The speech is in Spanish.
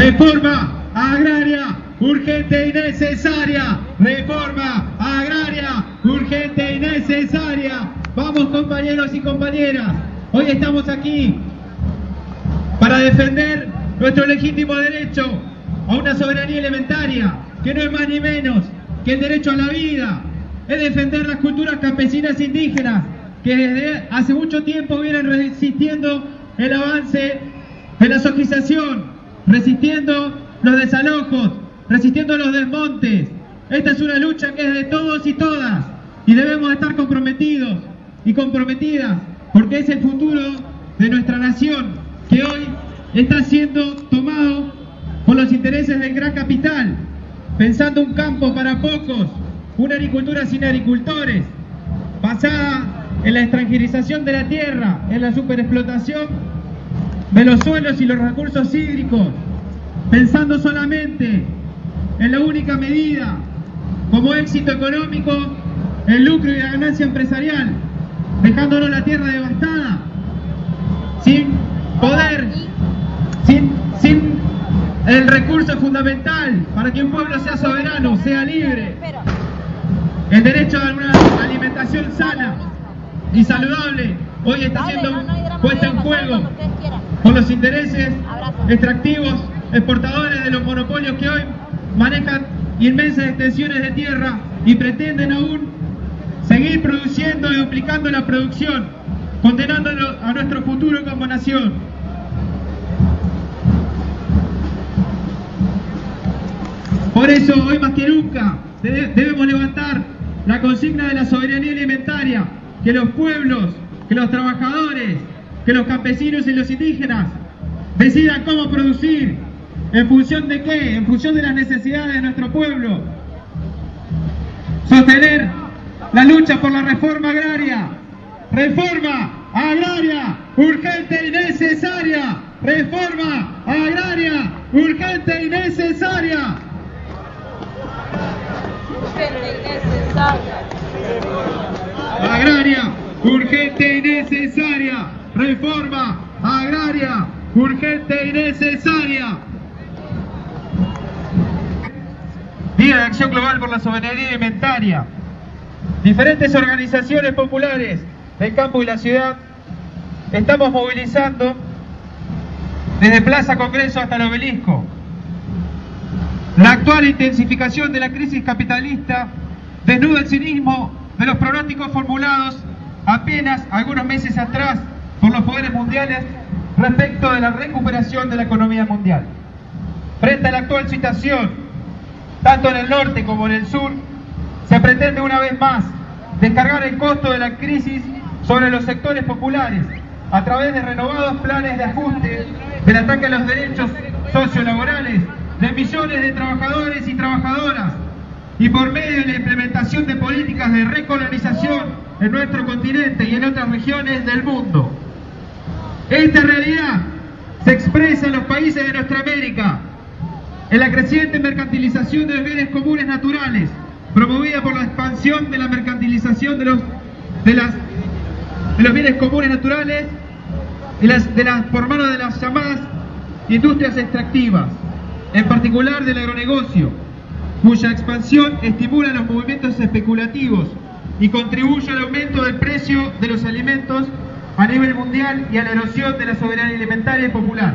Reforma agraria urgente y necesaria. Reforma agraria urgente y necesaria. Vamos compañeros y compañeras. Hoy estamos aquí para defender nuestro legítimo derecho a una soberanía elementaria, que no es más ni menos que el derecho a la vida. Es defender las culturas campesinas indígenas que desde hace mucho tiempo vienen resistiendo el avance de la sojización, resistiendo los desalojos, resistiendo los desmontes. Esta es una lucha que es de todos y todas y debemos estar comprometidos y comprometidas porque es el futuro de nuestra nación que hoy está siendo tomado por los intereses del gran capital, pensando un campo para pocos, una agricultura sin agricultores, basada en la extranjerización de la tierra, en la superexplotación de los suelos y los recursos hídricos, pensando solamente en la única medida como éxito económico el lucro y la ganancia empresarial, dejándonos la tierra devastada, sin poder, sin, sin el recurso fundamental para que un pueblo sea soberano, sea libre, el derecho a una alimentación sana y saludable, hoy está siendo puesta en juego por los intereses extractivos, exportadores de los monopolios que hoy manejan inmensas extensiones de tierra y pretenden aún seguir produciendo y duplicando la producción, condenando a nuestro futuro como nación. Por eso, hoy más que nunca, debemos levantar la consigna de la soberanía alimentaria, que los pueblos, que los trabajadores, que los campesinos y los indígenas decidan cómo producir, en función de qué, en función de las necesidades de nuestro pueblo. Sostener la lucha por la reforma agraria, reforma agraria urgente y necesaria, reforma agraria urgente y necesaria. Urgente y necesaria. Agraria urgente y necesaria, reforma agraria urgente y necesaria. Día de Acción Global por la Soberanía Alimentaria. Diferentes organizaciones populares del campo y la ciudad estamos movilizando desde Plaza Congreso hasta el obelisco. La actual intensificación de la crisis capitalista desnuda el cinismo de los pronósticos formulados apenas algunos meses atrás por los poderes mundiales respecto de la recuperación de la economía mundial. Frente a la actual situación, tanto en el norte como en el sur, se pretende una vez más descargar el costo de la crisis sobre los sectores populares a través de renovados planes de ajuste del ataque a los derechos sociolaborales de millones de trabajadores y trabajadoras y por medio de la implementación de políticas de recolonización en nuestro continente y en otras regiones del mundo. Esta realidad se expresa en los países de nuestra América, en la creciente mercantilización de los bienes comunes naturales, promovida por la expansión de la mercantilización de los, de las, de los bienes comunes naturales y las, de las, por mano de las llamadas industrias extractivas, en particular del agronegocio, cuya expansión estimula los movimientos especulativos y contribuye al aumento del precio de los alimentos a nivel mundial y a la erosión de la soberanía alimentaria y popular.